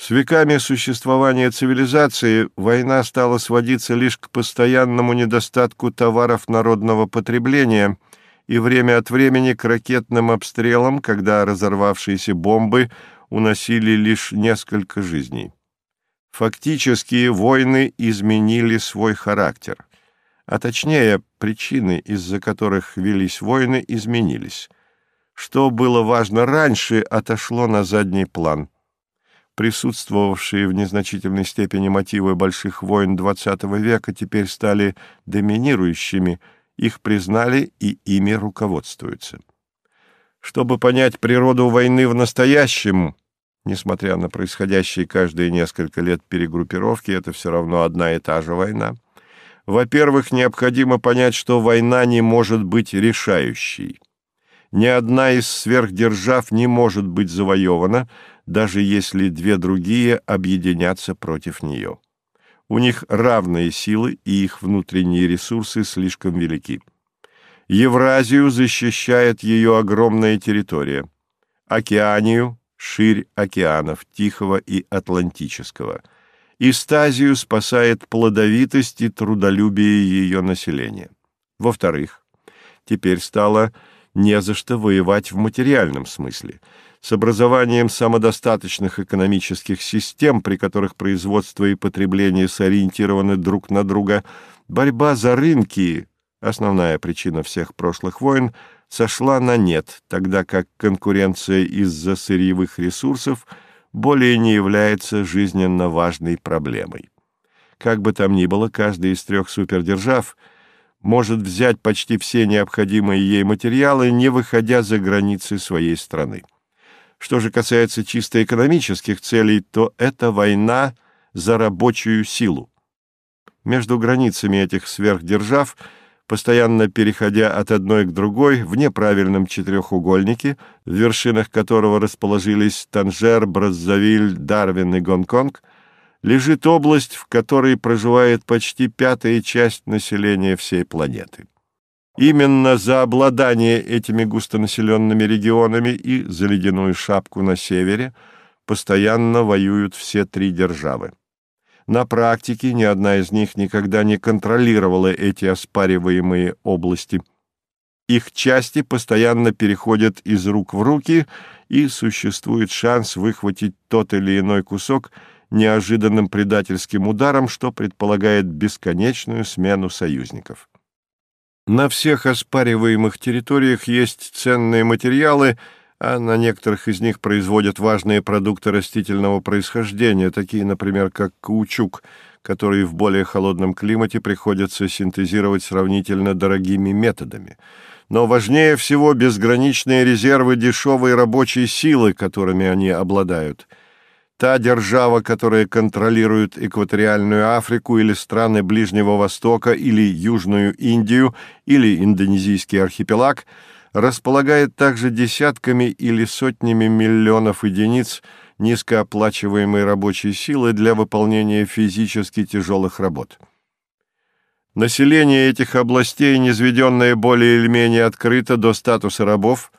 С веками существования цивилизации война стала сводиться лишь к постоянному недостатку товаров народного потребления и время от времени к ракетным обстрелам, когда разорвавшиеся бомбы уносили лишь несколько жизней. Фактически войны изменили свой характер, а точнее причины, из-за которых велись войны, изменились. Что было важно раньше, отошло на задний план – присутствовавшие в незначительной степени мотивы больших войн XX века теперь стали доминирующими, их признали и ими руководствуются. Чтобы понять природу войны в настоящем, несмотря на происходящие каждые несколько лет перегруппировки, это все равно одна и та же война, во-первых, необходимо понять, что война не может быть решающей. Ни одна из сверхдержав не может быть завоевана, даже если две другие объединятся против нее. У них равные силы, и их внутренние ресурсы слишком велики. Евразию защищает ее огромная территория. Океанию – ширь океанов Тихого и Атлантического. Истазию спасает плодовитость и трудолюбие ее населения. Во-вторых, теперь стало не за что воевать в материальном смысле – с образованием самодостаточных экономических систем, при которых производство и потребление сориентированы друг на друга, борьба за рынки, основная причина всех прошлых войн, сошла на нет, тогда как конкуренция из-за сырьевых ресурсов более не является жизненно важной проблемой. Как бы там ни было, каждая из трех супердержав может взять почти все необходимые ей материалы, не выходя за границы своей страны. Что же касается чисто экономических целей, то это война за рабочую силу. Между границами этих сверхдержав, постоянно переходя от одной к другой в неправильном четырехугольнике, в вершинах которого расположились Танжер, Браззавиль, Дарвин и Гонконг, лежит область, в которой проживает почти пятая часть населения всей планеты. Именно за обладание этими густонаселенными регионами и за ледяную шапку на севере постоянно воюют все три державы. На практике ни одна из них никогда не контролировала эти оспариваемые области. Их части постоянно переходят из рук в руки, и существует шанс выхватить тот или иной кусок неожиданным предательским ударом, что предполагает бесконечную смену союзников. На всех оспариваемых территориях есть ценные материалы, а на некоторых из них производят важные продукты растительного происхождения, такие, например, как каучук, который в более холодном климате приходится синтезировать сравнительно дорогими методами. Но важнее всего безграничные резервы дешевой рабочей силы, которыми они обладают – Та держава, которая контролирует экваториальную Африку или страны Ближнего Востока или Южную Индию или Индонезийский архипелаг, располагает также десятками или сотнями миллионов единиц низкооплачиваемой рабочей силы для выполнения физически тяжелых работ. Население этих областей, низведенное более или менее открыто до статуса рабов,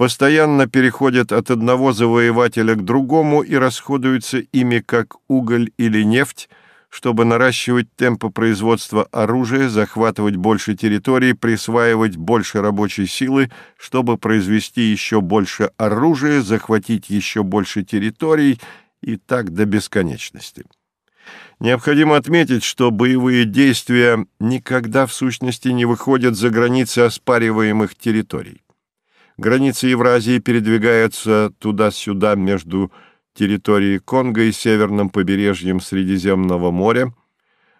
постоянно переходят от одного завоевателя к другому и расходуются ими как уголь или нефть, чтобы наращивать темпы производства оружия, захватывать больше территорий, присваивать больше рабочей силы, чтобы произвести еще больше оружия, захватить еще больше территорий и так до бесконечности. Необходимо отметить, что боевые действия никогда в сущности не выходят за границы оспариваемых территорий. Границы Евразии передвигаются туда-сюда между территорией Конго и северным побережьем Средиземного моря.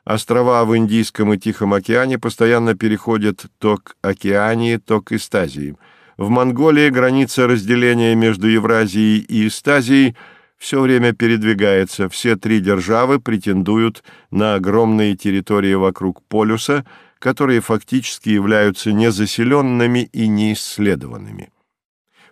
Острова в Индийском и Тихом океане постоянно переходят то к Океании, то к Истазии. В Монголии граница разделения между Евразией и Истазией все время передвигается. Все три державы претендуют на огромные территории вокруг полюса – которые фактически являются незаселенными и неисследованными.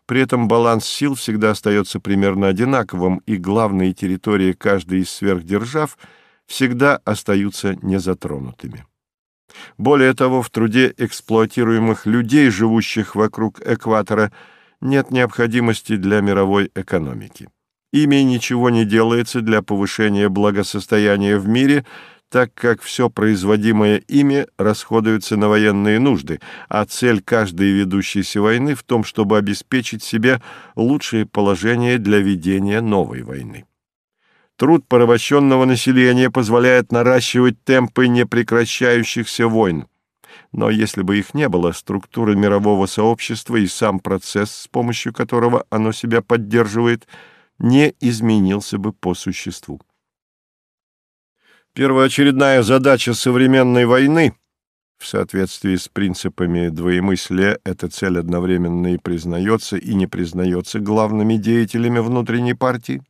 При этом баланс сил всегда остается примерно одинаковым, и главные территории каждой из сверхдержав всегда остаются незатронутыми. Более того, в труде эксплуатируемых людей, живущих вокруг экватора, нет необходимости для мировой экономики. Ими ничего не делается для повышения благосостояния в мире, так как все производимое ими расходуется на военные нужды, а цель каждой ведущейся войны в том, чтобы обеспечить себе лучшее положение для ведения новой войны. Труд порабощенного населения позволяет наращивать темпы непрекращающихся войн. Но если бы их не было, структура мирового сообщества и сам процесс, с помощью которого оно себя поддерживает, не изменился бы по существу. Первоочередная задача современной войны в соответствии с принципами двоемыслия эта цель одновременно и признается, и не признается главными деятелями внутренней партии,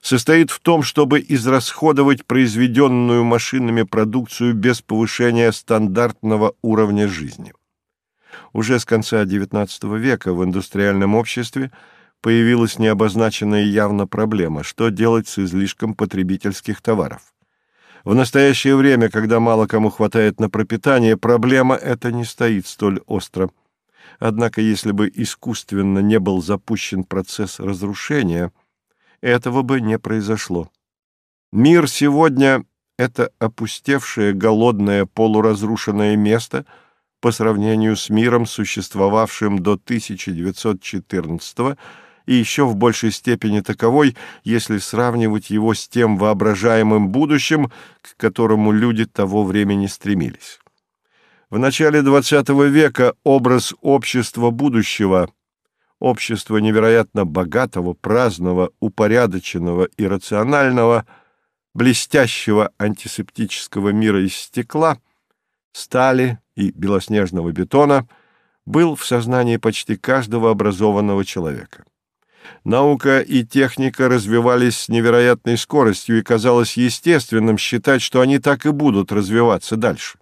состоит в том, чтобы израсходовать произведенную машинами продукцию без повышения стандартного уровня жизни. Уже с конца XIX века в индустриальном обществе появилась необозначенная явно проблема, что делать с излишком потребительских товаров. В настоящее время, когда мало кому хватает на пропитание, проблема эта не стоит столь остро. Однако, если бы искусственно не был запущен процесс разрушения, этого бы не произошло. Мир сегодня — это опустевшее, голодное, полуразрушенное место по сравнению с миром, существовавшим до 1914 года, и еще в большей степени таковой, если сравнивать его с тем воображаемым будущим, к которому люди того времени стремились. В начале XX века образ общества будущего, общества невероятно богатого, праздного, упорядоченного и рационального, блестящего антисептического мира из стекла, стали и белоснежного бетона был в сознании почти каждого образованного человека. Наука и техника развивались с невероятной скоростью, и казалось естественным считать, что они так и будут развиваться дальше.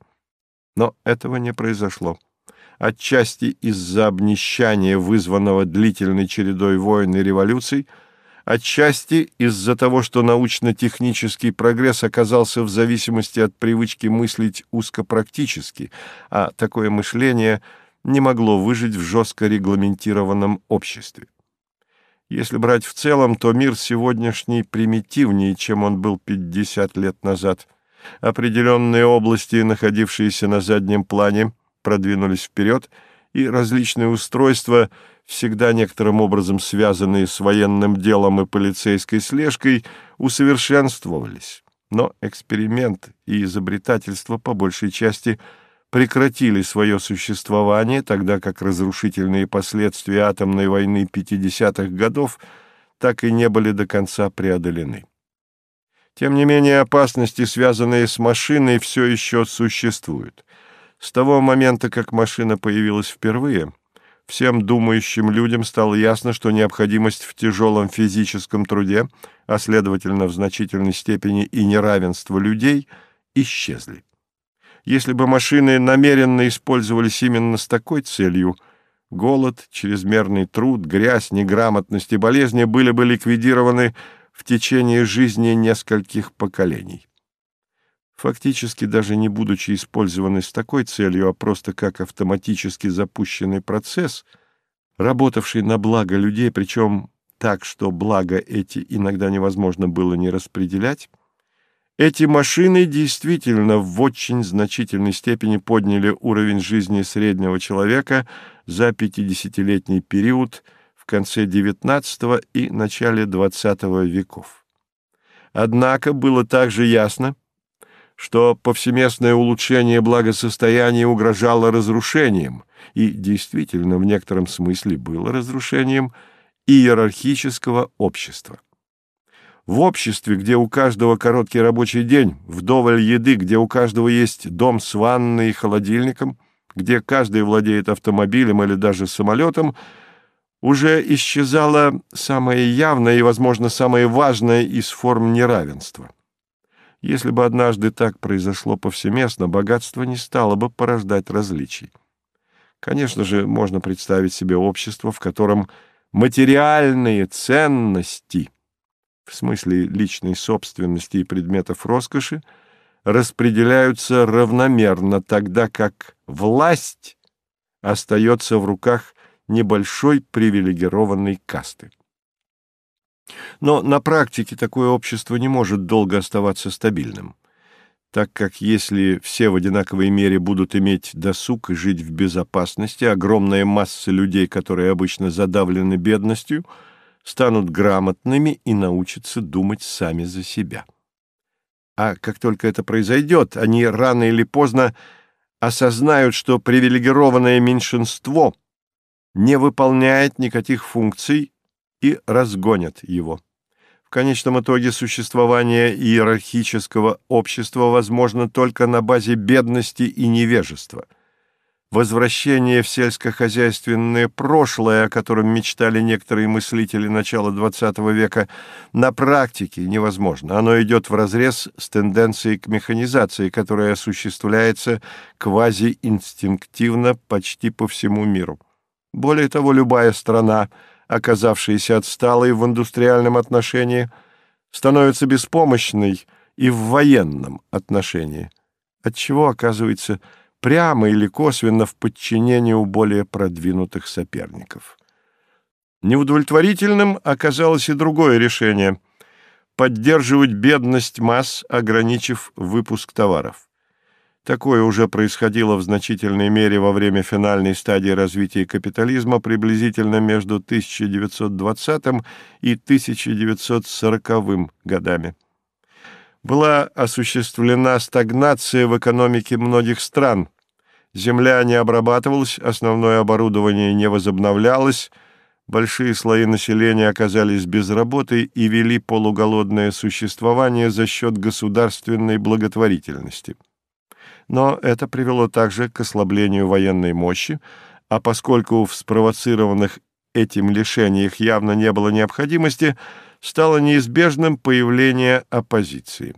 Но этого не произошло. Отчасти из-за обнищания, вызванного длительной чередой войн и революций, отчасти из-за того, что научно-технический прогресс оказался в зависимости от привычки мыслить узкопрактически, а такое мышление не могло выжить в жестко регламентированном обществе. Если брать в целом, то мир сегодняшний примитивнее, чем он был 50 лет назад. Определенные области, находившиеся на заднем плане, продвинулись вперед, и различные устройства, всегда некоторым образом связанные с военным делом и полицейской слежкой, усовершенствовались. Но эксперимент и изобретательство по большей части – прекратили свое существование, тогда как разрушительные последствия атомной войны 50-х годов так и не были до конца преодолены. Тем не менее, опасности, связанные с машиной, все еще существуют. С того момента, как машина появилась впервые, всем думающим людям стало ясно, что необходимость в тяжелом физическом труде, а следовательно в значительной степени и неравенство людей, исчезли. Если бы машины намеренно использовались именно с такой целью, голод, чрезмерный труд, грязь, неграмотность и болезни были бы ликвидированы в течение жизни нескольких поколений. Фактически, даже не будучи использованы с такой целью, а просто как автоматически запущенный процесс, работавший на благо людей, причем так, что благо эти иногда невозможно было не распределять, эти машины действительно в очень значительной степени подняли уровень жизни среднего человека за 50-летний период в конце XIX и начале XX веков. Однако было также ясно, что повсеместное улучшение благосостояния угрожало разрушением, и действительно в некотором смысле было разрушением иерархического общества. В обществе, где у каждого короткий рабочий день, вдоволь еды, где у каждого есть дом с ванной и холодильником, где каждый владеет автомобилем или даже самолетом, уже исчезала самая явная и, возможно, самая важная из форм неравенства. Если бы однажды так произошло повсеместно, богатство не стало бы порождать различий. Конечно же, можно представить себе общество, в котором материальные ценности — в смысле личной собственности и предметов роскоши, распределяются равномерно, тогда как власть остается в руках небольшой привилегированной касты. Но на практике такое общество не может долго оставаться стабильным, так как если все в одинаковой мере будут иметь досуг и жить в безопасности, огромная масса людей, которые обычно задавлены бедностью, станут грамотными и научатся думать сами за себя. А как только это произойдет, они рано или поздно осознают, что привилегированное меньшинство не выполняет никаких функций и разгонят его. В конечном итоге существование иерархического общества возможно только на базе бедности и невежества. Возвращение в сельскохозяйственное прошлое, о котором мечтали некоторые мыслители начала XX века, на практике невозможно. Оно идет вразрез с тенденцией к механизации, которая осуществляется квазиинстинктивно почти по всему миру. Более того, любая страна – оказавшаяся отсталой в индустриальном отношении, становится беспомощной и в военном отношении, отчего оказывается прямо или косвенно в подчинении у более продвинутых соперников. Неудовлетворительным оказалось и другое решение – поддерживать бедность масс, ограничив выпуск товаров. Такое уже происходило в значительной мере во время финальной стадии развития капитализма приблизительно между 1920 и 1940 годами. Была осуществлена стагнация в экономике многих стран. Земля не обрабатывалась, основное оборудование не возобновлялось, большие слои населения оказались без работы и вели полуголодное существование за счет государственной благотворительности но это привело также к ослаблению военной мощи, а поскольку в спровоцированных этим лишениях явно не было необходимости, стало неизбежным появление оппозиции.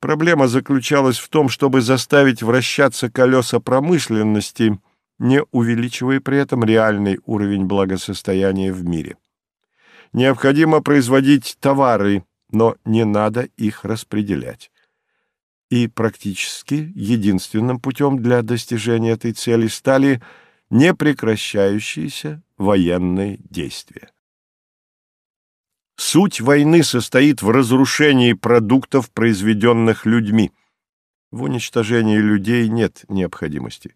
Проблема заключалась в том, чтобы заставить вращаться колеса промышленности, не увеличивая при этом реальный уровень благосостояния в мире. Необходимо производить товары, но не надо их распределять и практически единственным путем для достижения этой цели стали непрекращающиеся военные действия. Суть войны состоит в разрушении продуктов, произведенных людьми. В уничтожении людей нет необходимости.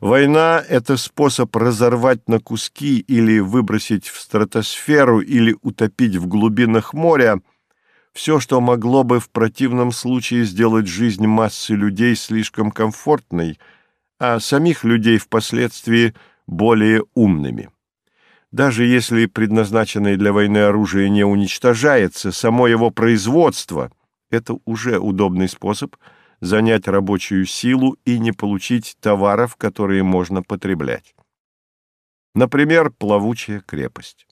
Война — это способ разорвать на куски или выбросить в стратосферу или утопить в глубинах моря — все, что могло бы в противном случае сделать жизнь массы людей слишком комфортной, а самих людей впоследствии более умными. Даже если предназначенное для войны оружие не уничтожается, само его производство – это уже удобный способ занять рабочую силу и не получить товаров, которые можно потреблять. Например, плавучая крепость.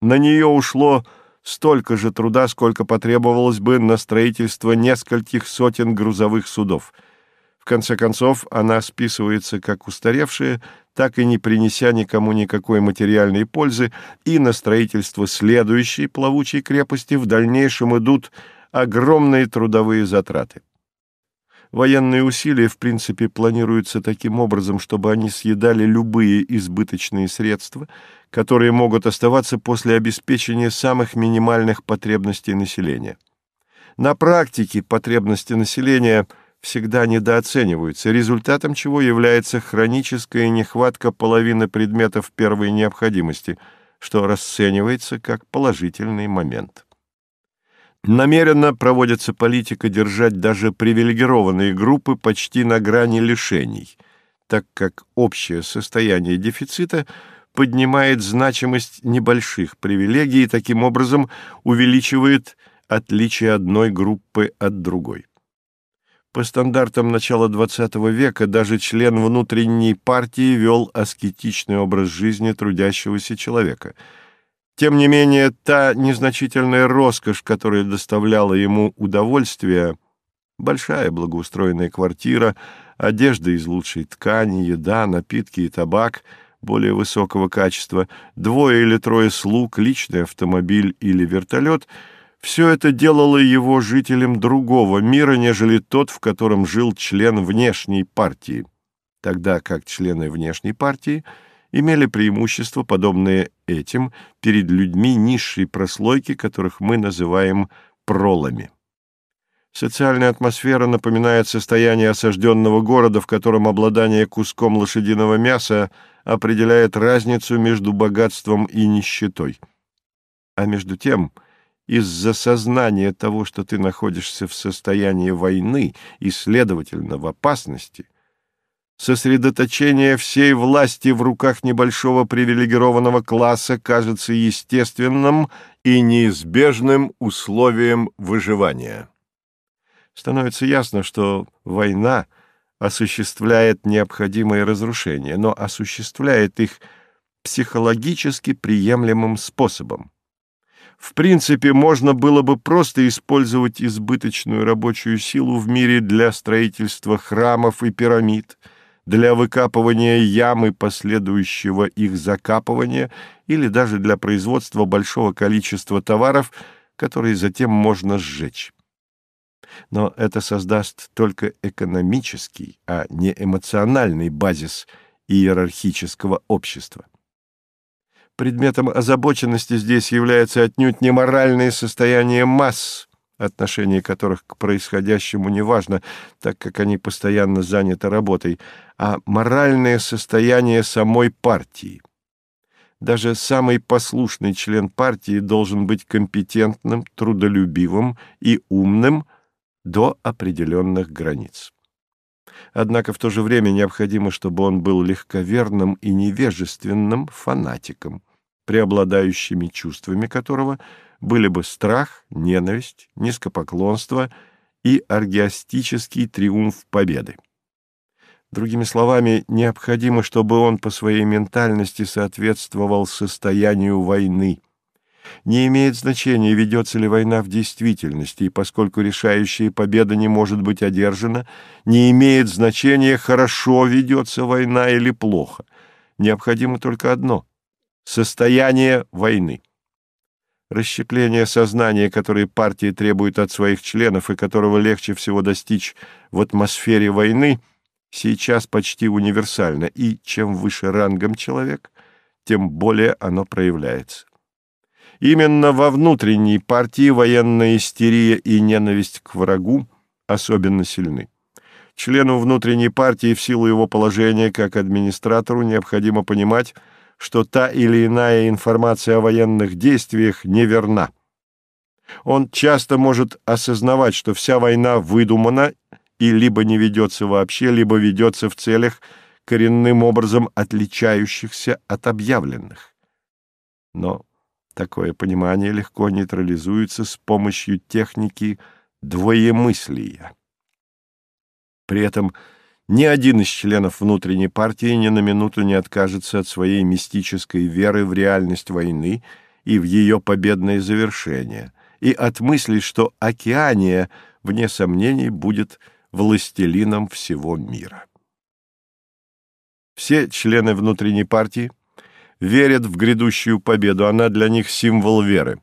На нее ушло столько же труда, сколько потребовалось бы на строительство нескольких сотен грузовых судов. В конце концов, она списывается как устаревшая, так и не принеся никому никакой материальной пользы, и на строительство следующей плавучей крепости в дальнейшем идут огромные трудовые затраты. Военные усилия, в принципе, планируются таким образом, чтобы они съедали любые избыточные средства, которые могут оставаться после обеспечения самых минимальных потребностей населения. На практике потребности населения всегда недооцениваются, результатом чего является хроническая нехватка половины предметов первой необходимости, что расценивается как положительный момент. Намеренно проводится политика держать даже привилегированные группы почти на грани лишений, так как общее состояние дефицита поднимает значимость небольших привилегий и таким образом увеличивает отличие одной группы от другой. По стандартам начала XX века даже член внутренней партии вел аскетичный образ жизни трудящегося человека – тем не менее, та незначительная роскошь, которая доставляла ему удовольствие, большая благоустроенная квартира, одежда из лучшей ткани, еда, напитки и табак более высокого качества, двое или трое слуг, личный автомобиль или вертолет — все это делало его жителем другого мира, нежели тот, в котором жил член внешней партии, тогда как члены внешней партии — имели преимущества, подобные этим, перед людьми низшей прослойки, которых мы называем пролами. Социальная атмосфера напоминает состояние осажденного города, в котором обладание куском лошадиного мяса определяет разницу между богатством и нищетой. А между тем, из-за сознания того, что ты находишься в состоянии войны и, следовательно, в опасности, сосредоточение всей власти в руках небольшого привилегированного класса кажется естественным и неизбежным условием выживания становится ясно, что война осуществляет необходимые разрушения, но осуществляет их психологически приемлемым способом. В принципе, можно было бы просто использовать избыточную рабочую силу в мире для строительства храмов и пирамид, для выкапывания ям и последующего их закапывания или даже для производства большого количества товаров, которые затем можно сжечь но это создаст только экономический, а не эмоциональный базис иерархического общества. Предметом озабоченности здесь является отнюдь не моральное состояние масс, отношение которых к происходящему неважно, так как они постоянно заняты работой, а моральное состояние самой партии. Даже самый послушный член партии должен быть компетентным, трудолюбивым и умным, до определенных границ. Однако в то же время необходимо, чтобы он был легковерным и невежественным фанатиком, преобладающими чувствами которого были бы страх, ненависть, низкопоклонство и аргиастический триумф победы. Другими словами, необходимо, чтобы он по своей ментальности соответствовал состоянию войны – не имеет значения, ведется ли война в действительности, и поскольку решающая победа не может быть одержана, не имеет значения, хорошо ведется война или плохо. Необходимо только одно — состояние войны. Расщепление сознания, которое партии требует от своих членов и которого легче всего достичь в атмосфере войны, сейчас почти универсально, и чем выше рангом человек, тем более оно проявляется. Именно во внутренней партии военная истерия и ненависть к врагу особенно сильны. Члену внутренней партии в силу его положения как администратору необходимо понимать, что та или иная информация о военных действиях неверна. Он часто может осознавать, что вся война выдумана и либо не ведется вообще, либо ведется в целях, коренным образом отличающихся от объявленных. Но Такое понимание легко нейтрализуется с помощью техники двоемыслия. При этом ни один из членов внутренней партии ни на минуту не откажется от своей мистической веры в реальность войны и в ее победное завершение, и от мысли, что Океания, вне сомнений, будет властелином всего мира. Все члены внутренней партии – верят в грядущую победу, она для них символ веры.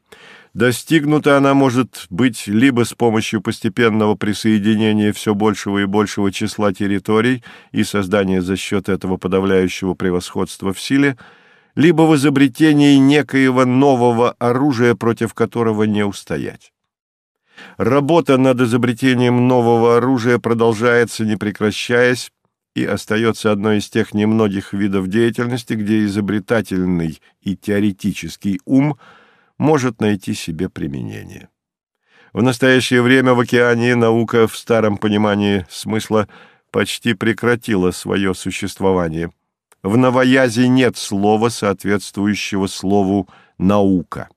Достигнута она может быть либо с помощью постепенного присоединения все большего и большего числа территорий и создания за счет этого подавляющего превосходства в силе, либо в изобретении некоего нового оружия, против которого не устоять. Работа над изобретением нового оружия продолжается, не прекращаясь, и остается одной из тех немногих видов деятельности, где изобретательный и теоретический ум может найти себе применение. В настоящее время в океане наука в старом понимании смысла почти прекратила свое существование. В новоязе нет слова, соответствующего слову «наука».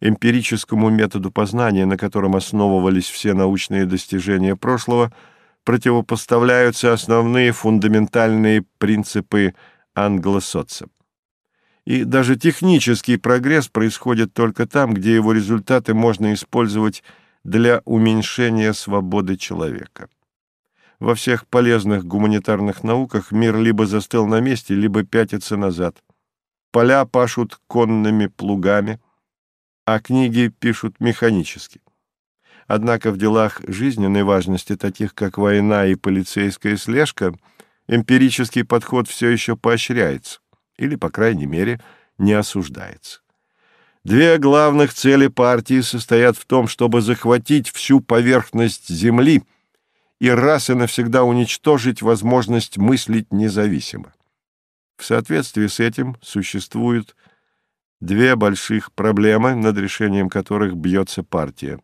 Эмпирическому методу познания, на котором основывались все научные достижения прошлого – противопоставляются основные фундаментальные принципы англосоца. И даже технический прогресс происходит только там, где его результаты можно использовать для уменьшения свободы человека. Во всех полезных гуманитарных науках мир либо застыл на месте, либо пятится назад. Поля пашут конными плугами, а книги пишут механически. Однако в делах жизненной важности, таких как война и полицейская слежка, эмпирический подход все еще поощряется. или, по крайней мере, не осуждается. Две главных цели партии состоят в том, чтобы захватить всю поверхность Земли и раз и навсегда уничтожить возможность мыслить независимо. В соответствии с этим существуют две больших проблемы, над решением которых бьется партия.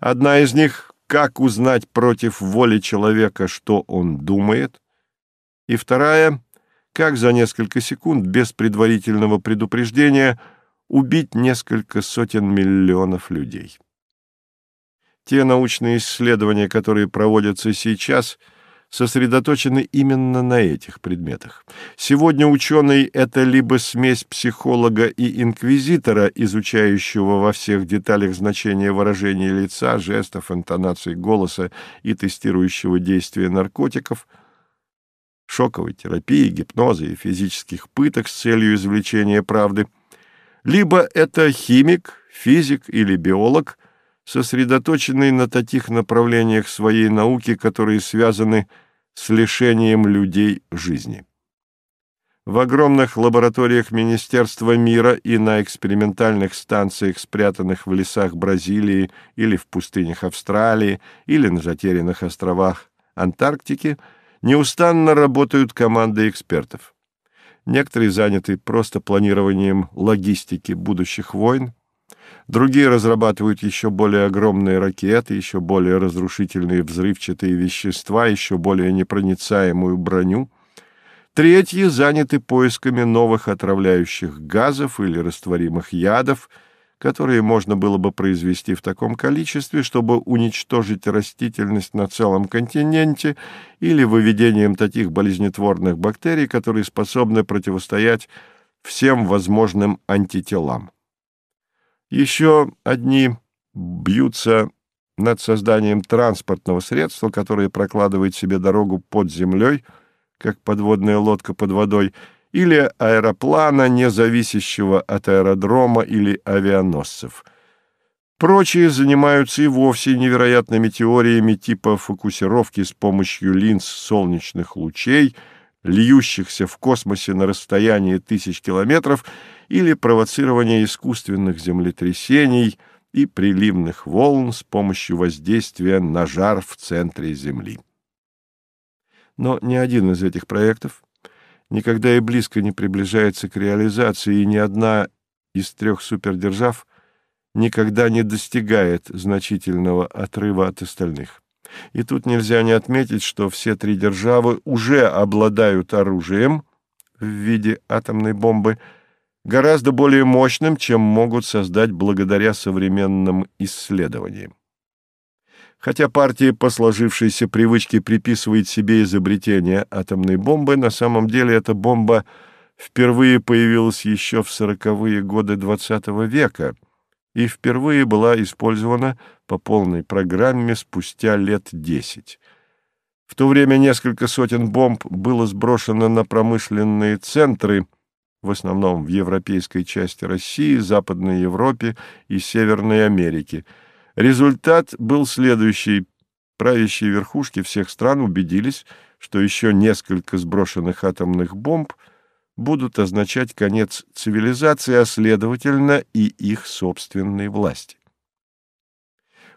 Одна из них — как узнать против воли человека, что он думает, и вторая — как за несколько секунд без предварительного предупреждения убить несколько сотен миллионов людей. Те научные исследования, которые проводятся сейчас — сосредоточены именно на этих предметах. Сегодня ученый — это либо смесь психолога и инквизитора, изучающего во всех деталях значение выражения лица, жестов, интонаций голоса и тестирующего действия наркотиков, шоковой терапии, гипноза и физических пыток с целью извлечения правды, либо это химик, физик или биолог — сосредоточенный на таких направлениях своей науки, которые связаны с лишением людей жизни. В огромных лабораториях Министерства мира и на экспериментальных станциях, спрятанных в лесах Бразилии или в пустынях Австралии или на затерянных островах Антарктики, неустанно работают команды экспертов. Некоторые заняты просто планированием логистики будущих войн, Другие разрабатывают еще более огромные ракеты, еще более разрушительные взрывчатые вещества, еще более непроницаемую броню. Третьи заняты поисками новых отравляющих газов или растворимых ядов, которые можно было бы произвести в таком количестве, чтобы уничтожить растительность на целом континенте или выведением таких болезнетворных бактерий, которые способны противостоять всем возможным антителам. Еще одни бьются над созданием транспортного средства, которое прокладывает себе дорогу под землей, как подводная лодка под водой, или аэроплана, не зависящего от аэродрома или авианосцев. Прочие занимаются и вовсе невероятными теориями типа фокусировки с помощью линз солнечных лучей, льющихся в космосе на расстоянии тысяч километров, или провоцирование искусственных землетрясений и приливных волн с помощью воздействия на жар в центре Земли. Но ни один из этих проектов никогда и близко не приближается к реализации, и ни одна из трех супердержав никогда не достигает значительного отрыва от остальных. И тут нельзя не отметить, что все три державы уже обладают оружием в виде атомной бомбы – гораздо более мощным, чем могут создать благодаря современным исследованиям. Хотя партия по сложившейся привычке приписывает себе изобретение атомной бомбы, на самом деле эта бомба впервые появилась еще в сороковые годы XX века и впервые была использована по полной программе спустя лет десять. В то время несколько сотен бомб было сброшено на промышленные центры – в основном в европейской части России, Западной Европе и Северной Америке. Результат был следующий. Правящие верхушки всех стран убедились, что еще несколько сброшенных атомных бомб будут означать конец цивилизации, а следовательно и их собственной власти.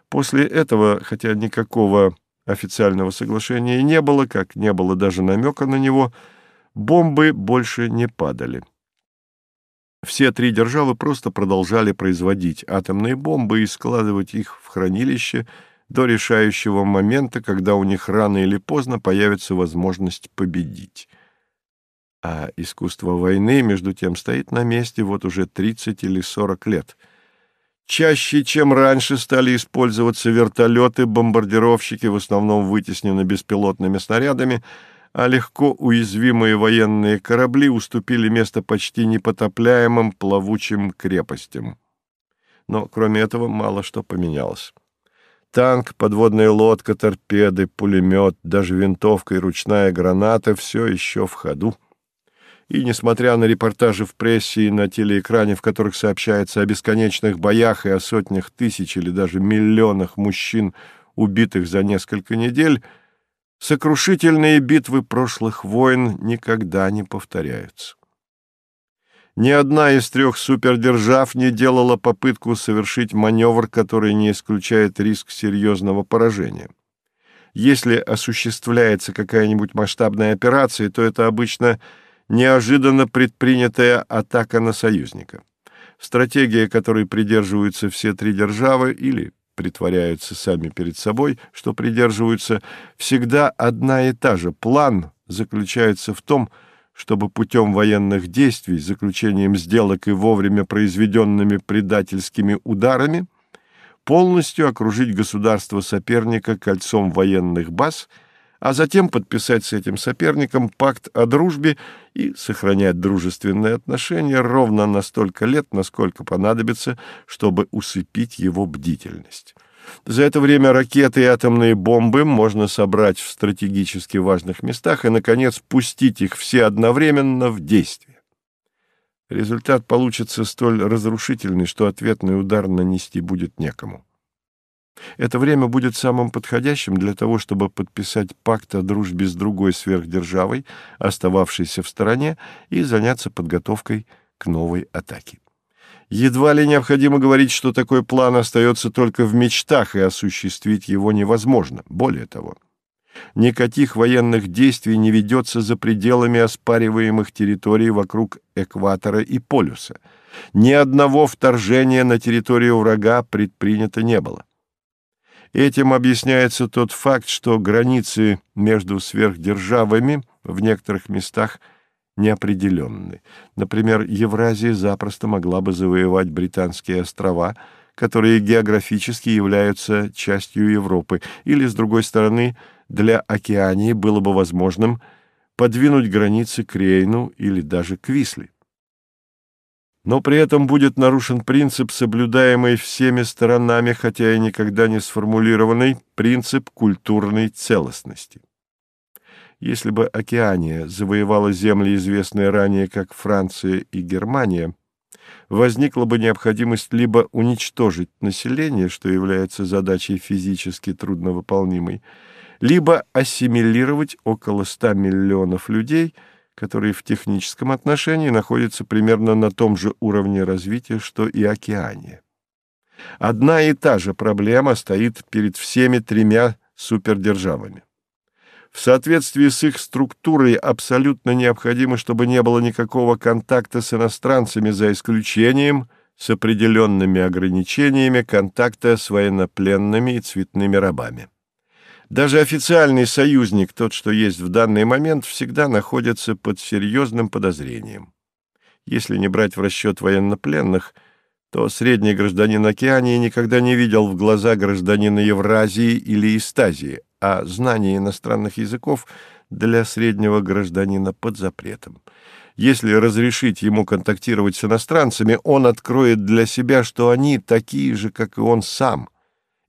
После этого, хотя никакого официального соглашения не было, как не было даже намека на него, бомбы больше не падали. Все три державы просто продолжали производить атомные бомбы и складывать их в хранилище до решающего момента, когда у них рано или поздно появится возможность победить. А искусство войны, между тем, стоит на месте вот уже 30 или 40 лет. Чаще, чем раньше, стали использоваться вертолеты, бомбардировщики, в основном вытеснены беспилотными снарядами — а легко уязвимые военные корабли уступили место почти непотопляемым плавучим крепостям. Но кроме этого мало что поменялось. Танк, подводная лодка, торпеды, пулемет, даже винтовка и ручная граната — все еще в ходу. И, несмотря на репортажи в прессе и на телеэкране, в которых сообщается о бесконечных боях и о сотнях тысяч или даже миллионах мужчин, убитых за несколько недель, Сокрушительные битвы прошлых войн никогда не повторяются. Ни одна из трех супердержав не делала попытку совершить маневр, который не исключает риск серьезного поражения. Если осуществляется какая-нибудь масштабная операция, то это обычно неожиданно предпринятая атака на союзника. Стратегия, которой придерживаются все три державы или притворяются сами перед собой, что придерживаются, всегда одна и та же. План заключается в том, что чтобы путем военных действий, заключением сделок и вовремя произведенными предательскими ударами полностью окружить государство соперника кольцом военных баз, а затем подписать с этим соперником пакт о дружбе и сохранять дружественные отношения ровно на столько лет, насколько понадобится, чтобы усыпить его бдительность. За это время ракеты и атомные бомбы можно собрать в стратегически важных местах и, наконец, пустить их все одновременно в действие. Результат получится столь разрушительный, что ответный удар нанести будет некому. Это время будет самым подходящим для того, чтобы подписать пакт о дружбе с другой сверхдержавой, остававшейся в стороне, и заняться подготовкой к новой атаке. Едва ли необходимо говорить, что такой план остается только в мечтах, и осуществить его невозможно. Более того, никаких военных действий не ведется за пределами оспариваемых территорий вокруг экватора и полюса. Ни одного вторжения на территорию врага предпринято не было. Этим объясняется тот факт, что границы между сверхдержавами в некоторых местах – неопределенны. Например, Евразия запросто могла бы завоевать британские острова, которые географически являются частью Европы, или, с другой стороны, для Океании было бы возможным подвинуть границы к Рейну или даже к Висле. Но при этом будет нарушен принцип, соблюдаемый всеми сторонами, хотя и никогда не сформулированный, принцип культурной целостности. Если бы Океания завоевала земли, известные ранее как Франция и Германия, возникла бы необходимость либо уничтожить население, что является задачей физически трудновыполнимой, либо ассимилировать около 100 миллионов людей, которые в техническом отношении находятся примерно на том же уровне развития, что и Океания. Одна и та же проблема стоит перед всеми тремя супердержавами. В соответствии с их структурой абсолютно необходимо, чтобы не было никакого контакта с иностранцами, за исключением с определенными ограничениями контакта с военнопленными и цветными рабами. Даже официальный союзник, тот, что есть в данный момент, всегда находится под серьезным подозрением. Если не брать в расчет военнопленных, то средний гражданин Океании никогда не видел в глаза гражданина Евразии или Истазии, а знание иностранных языков для среднего гражданина под запретом. Если разрешить ему контактировать с иностранцами, он откроет для себя, что они такие же, как и он сам,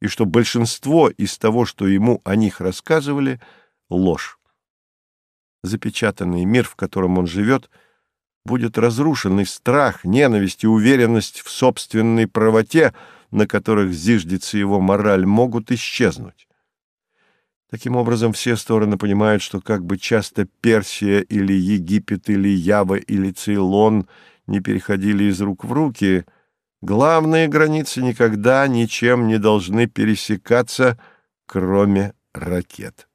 и что большинство из того, что ему о них рассказывали, — ложь. Запечатанный мир, в котором он живет, будет разрушен, и страх, ненависть и уверенность в собственной правоте, на которых зиждется его мораль, могут исчезнуть. Таким образом, все стороны понимают, что как бы часто Персия или Египет или Ява или Цейлон не переходили из рук в руки, главные границы никогда ничем не должны пересекаться, кроме ракет.